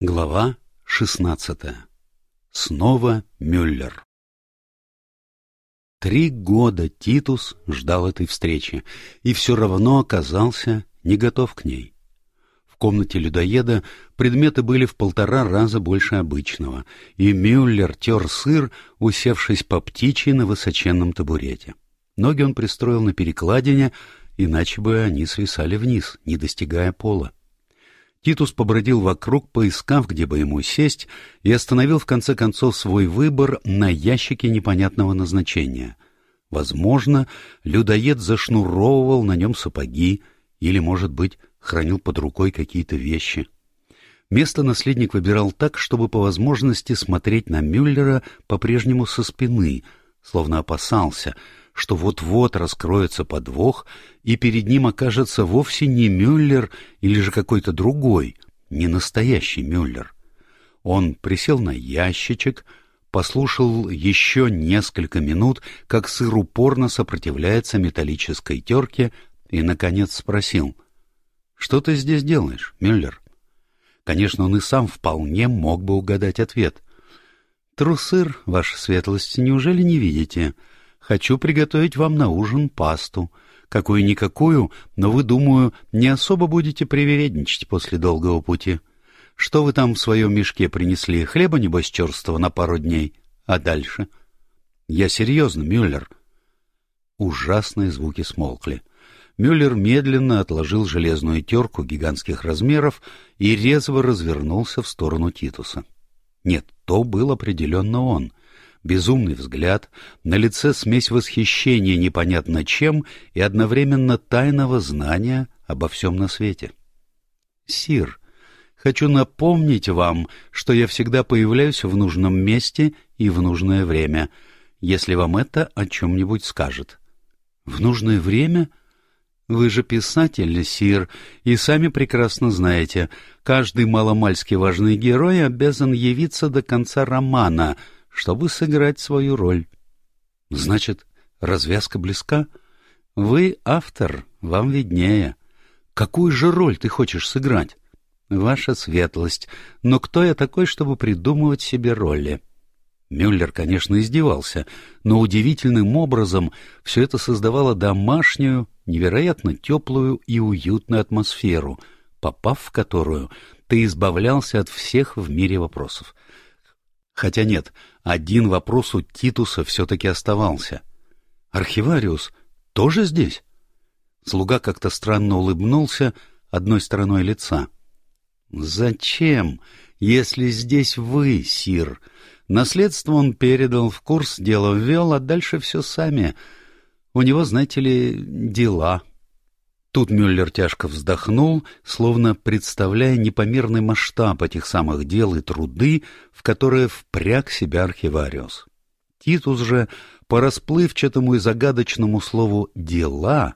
Глава шестнадцатая. Снова Мюллер. Три года Титус ждал этой встречи и все равно оказался не готов к ней. В комнате людоеда предметы были в полтора раза больше обычного, и Мюллер тер сыр, усевшись по птичьи на высоченном табурете. Ноги он пристроил на перекладине, иначе бы они свисали вниз, не достигая пола. Титус побродил вокруг, поискав, где бы ему сесть, и остановил в конце концов свой выбор на ящике непонятного назначения. Возможно, людоед зашнуровывал на нем сапоги или, может быть, хранил под рукой какие-то вещи. Место наследник выбирал так, чтобы по возможности смотреть на Мюллера по-прежнему со спины, словно опасался — что вот-вот раскроется подвох, и перед ним окажется вовсе не Мюллер или же какой-то другой, не настоящий Мюллер. Он присел на ящичек, послушал еще несколько минут, как сыр упорно сопротивляется металлической терке, и, наконец, спросил, «Что ты здесь делаешь, Мюллер?» Конечно, он и сам вполне мог бы угадать ответ. «Трусыр, ваша светлость, неужели не видите?» Хочу приготовить вам на ужин пасту. Какую-никакую, но вы, думаю, не особо будете привередничать после долгого пути. Что вы там в своем мешке принесли? Хлеба, небось, черстого на пару дней? А дальше? Я серьезно, Мюллер. Ужасные звуки смолкли. Мюллер медленно отложил железную терку гигантских размеров и резво развернулся в сторону Титуса. Нет, то был определенно он — безумный взгляд, на лице смесь восхищения непонятно чем и одновременно тайного знания обо всем на свете. «Сир, хочу напомнить вам, что я всегда появляюсь в нужном месте и в нужное время, если вам это о чем-нибудь скажет». «В нужное время?» Вы же писатель, Сир, и сами прекрасно знаете, каждый маломальски важный герой обязан явиться до конца романа, чтобы сыграть свою роль. Значит, развязка близка? Вы автор, вам виднее. Какую же роль ты хочешь сыграть? Ваша светлость. Но кто я такой, чтобы придумывать себе роли? Мюллер, конечно, издевался, но удивительным образом все это создавало домашнюю, невероятно теплую и уютную атмосферу, попав в которую ты избавлялся от всех в мире вопросов. Хотя нет, один вопрос у Титуса все-таки оставался. «Архивариус тоже здесь?» Слуга как-то странно улыбнулся одной стороной лица. «Зачем, если здесь вы, сир? Наследство он передал, в курс дела ввел, а дальше все сами. У него, знаете ли, дела». Тут Мюллер тяжко вздохнул, словно представляя непомерный масштаб этих самых дел и труды, в которые впряг себя архивариус. Титус же, по расплывчатому и загадочному слову «дела»,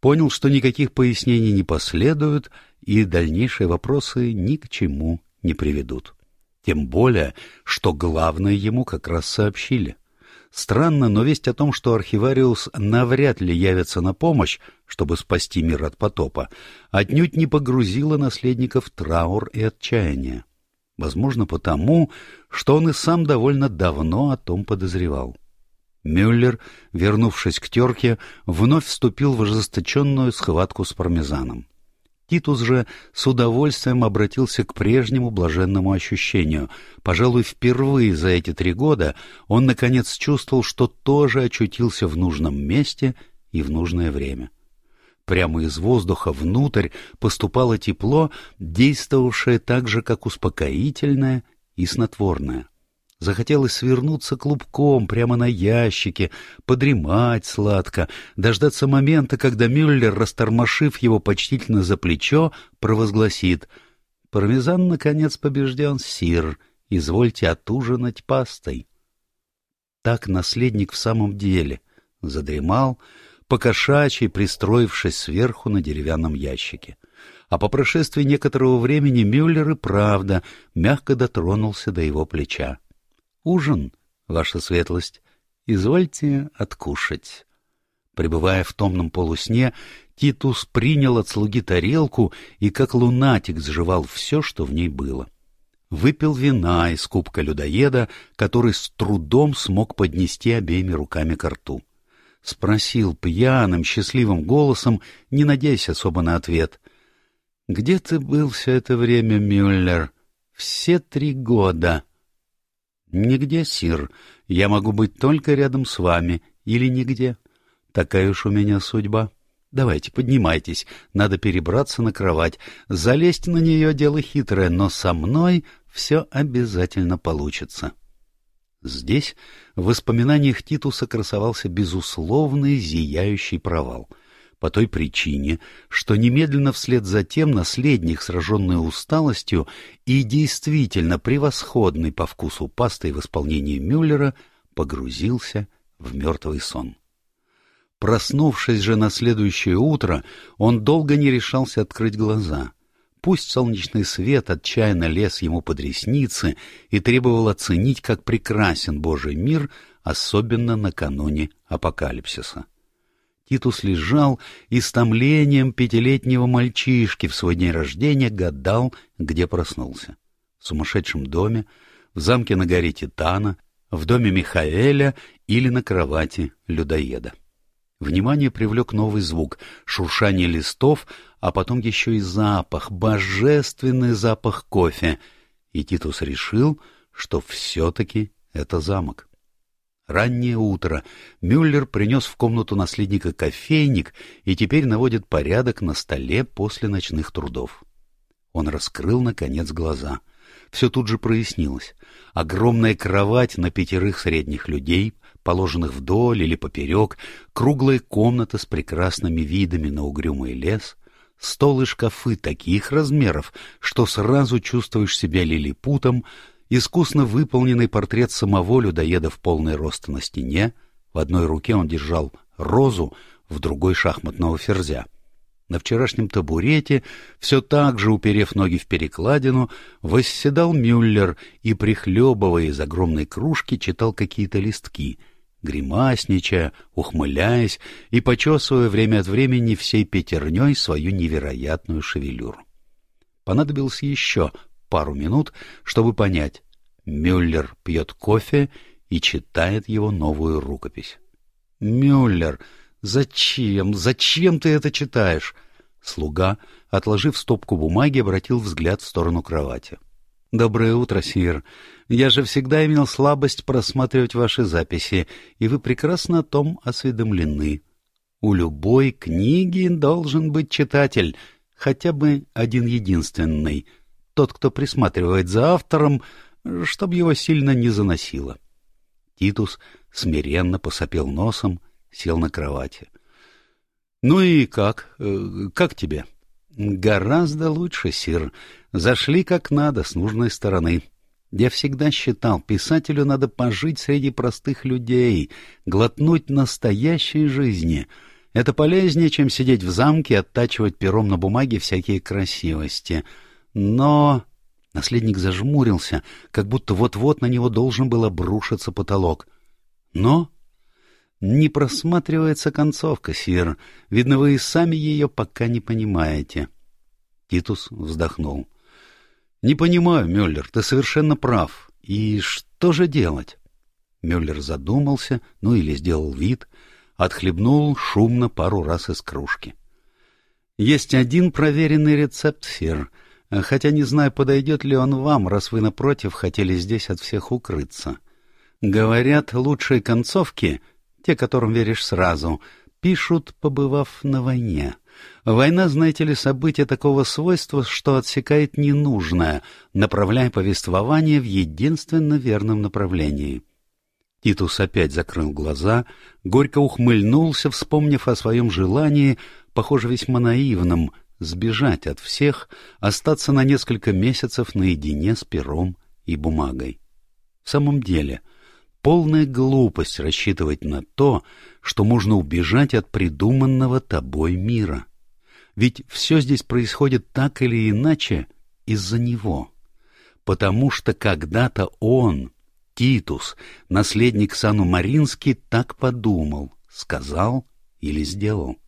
понял, что никаких пояснений не последует, и дальнейшие вопросы ни к чему не приведут. Тем более, что главное ему как раз сообщили — Странно, но весть о том, что архивариус навряд ли явится на помощь, чтобы спасти мир от потопа, отнюдь не погрузила наследников в траур и отчаяние. Возможно, потому, что он и сам довольно давно о том подозревал. Мюллер, вернувшись к терке, вновь вступил в ожесточенную схватку с пармезаном. Титус же с удовольствием обратился к прежнему блаженному ощущению. Пожалуй, впервые за эти три года он, наконец, чувствовал, что тоже очутился в нужном месте и в нужное время. Прямо из воздуха внутрь поступало тепло, действовавшее так же, как успокоительное и снотворное. Захотелось свернуться клубком прямо на ящике, подремать сладко, дождаться момента, когда Мюллер, растормошив его почтительно за плечо, провозгласит «Пармезан, наконец, побежден, сир, извольте отужинать пастой». Так наследник в самом деле задремал, покошачий, пристроившись сверху на деревянном ящике. А по прошествии некоторого времени Мюллер и правда мягко дотронулся до его плеча. Ужин, ваша светлость, извольте откушать. Пребывая в томном полусне, Титус принял от слуги тарелку и как лунатик сживал все, что в ней было. выпил вина из кубка людоеда, который с трудом смог поднести обеими руками к рту. Спросил пьяным, счастливым голосом, не надеясь особо на ответ. — Где ты был все это время, Мюллер? Все три года. — Нигде, Сир. Я могу быть только рядом с вами или нигде. Такая уж у меня судьба. Давайте, поднимайтесь, надо перебраться на кровать. Залезть на нее — дело хитрое, но со мной все обязательно получится. Здесь в воспоминаниях Титуса красовался безусловный зияющий провал — по той причине, что немедленно вслед за тем наследник, сраженный усталостью и действительно превосходный по вкусу пастой в исполнении Мюллера, погрузился в мертвый сон. Проснувшись же на следующее утро, он долго не решался открыть глаза. Пусть солнечный свет отчаянно лез ему под ресницы и требовал оценить, как прекрасен Божий мир, особенно накануне апокалипсиса. Титус лежал и с томлением пятилетнего мальчишки в свой день рождения гадал, где проснулся. В сумасшедшем доме, в замке на горе Титана, в доме Михаэля или на кровати людоеда. Внимание привлек новый звук — шуршание листов, а потом еще и запах, божественный запах кофе. И Титус решил, что все-таки это замок. Раннее утро. Мюллер принес в комнату наследника кофейник и теперь наводит порядок на столе после ночных трудов. Он раскрыл, наконец, глаза. Все тут же прояснилось. Огромная кровать на пятерых средних людей, положенных вдоль или поперек, круглая комната с прекрасными видами на угрюмый лес, стол и шкафы таких размеров, что сразу чувствуешь себя лилипутом, искусно выполненный портрет самого людоеда в полный рост на стене, в одной руке он держал розу, в другой — шахматного ферзя. На вчерашнем табурете, все так же уперев ноги в перекладину, восседал Мюллер и, прихлебывая из огромной кружки, читал какие-то листки, гримасничая, ухмыляясь и почесывая время от времени всей пятерней свою невероятную шевелюру. Понадобилось еще пару минут, чтобы понять. Мюллер пьет кофе и читает его новую рукопись. «Мюллер, зачем, зачем ты это читаешь?» Слуга, отложив стопку бумаги, обратил взгляд в сторону кровати. «Доброе утро, Сир. Я же всегда имел слабость просматривать ваши записи, и вы прекрасно о том осведомлены. У любой книги должен быть читатель, хотя бы один единственный — тот, кто присматривает за автором, чтобы его сильно не заносило. Титус смиренно посопел носом, сел на кровати. — Ну и как? Э, как тебе? — Гораздо лучше, сир. Зашли как надо, с нужной стороны. Я всегда считал, писателю надо пожить среди простых людей, глотнуть настоящей жизни. Это полезнее, чем сидеть в замке и оттачивать пером на бумаге всякие красивости — но... Наследник зажмурился, как будто вот-вот на него должен был обрушиться потолок. Но... Не просматривается концовка, Сир. Видно, вы и сами ее пока не понимаете. Титус вздохнул. — Не понимаю, Мюллер, ты совершенно прав. И что же делать? Мюллер задумался, ну или сделал вид, отхлебнул шумно пару раз из кружки. — Есть один проверенный рецепт, Сир — хотя не знаю, подойдет ли он вам, раз вы, напротив, хотели здесь от всех укрыться. Говорят, лучшие концовки, те, которым веришь сразу, пишут, побывав на войне. Война, знаете ли, событие такого свойства, что отсекает ненужное, направляя повествование в единственно верном направлении. Титус опять закрыл глаза, горько ухмыльнулся, вспомнив о своем желании, похоже, весьма наивном — сбежать от всех, остаться на несколько месяцев наедине с пером и бумагой. В самом деле, полная глупость рассчитывать на то, что можно убежать от придуманного тобой мира. Ведь все здесь происходит так или иначе из-за него. Потому что когда-то он, Титус, наследник Сану Маринский, так подумал, сказал или сделал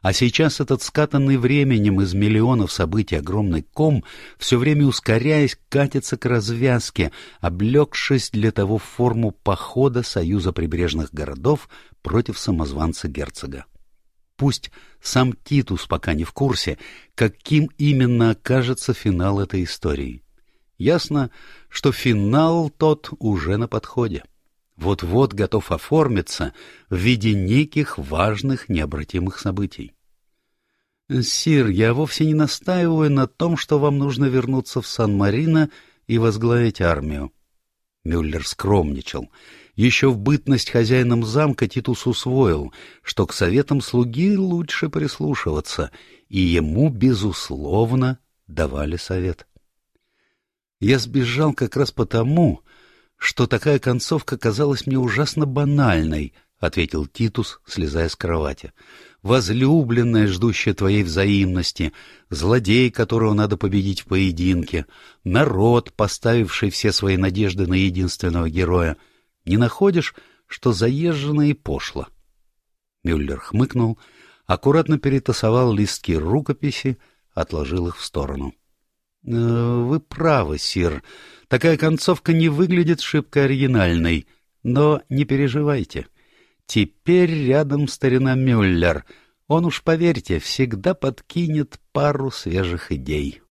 А сейчас этот скатанный временем из миллионов событий огромный ком, все время ускоряясь, катится к развязке, облегшись для того в форму похода Союза прибрежных городов против самозванца-герцога. Пусть сам Титус пока не в курсе, каким именно окажется финал этой истории. Ясно, что финал тот уже на подходе. Вот-вот готов оформиться в виде неких важных необратимых событий. «Сир, я вовсе не настаиваю на том, что вам нужно вернуться в Сан-Марино и возглавить армию». Мюллер скромничал. Еще в бытность хозяином замка Титус усвоил, что к советам слуги лучше прислушиваться, и ему, безусловно, давали совет. Я сбежал как раз потому, что такая концовка казалась мне ужасно банальной, — ответил Титус, слезая с кровати. «Возлюбленная, ждущая твоей взаимности, злодей, которого надо победить в поединке, народ, поставивший все свои надежды на единственного героя. Не находишь, что заезжено и пошло?» Мюллер хмыкнул, аккуратно перетасовал листки рукописи, отложил их в сторону. Э, «Вы правы, сир. Такая концовка не выглядит шибко оригинальной. Но не переживайте. Теперь рядом старина Мюллер. Он уж, поверьте, всегда подкинет пару свежих идей».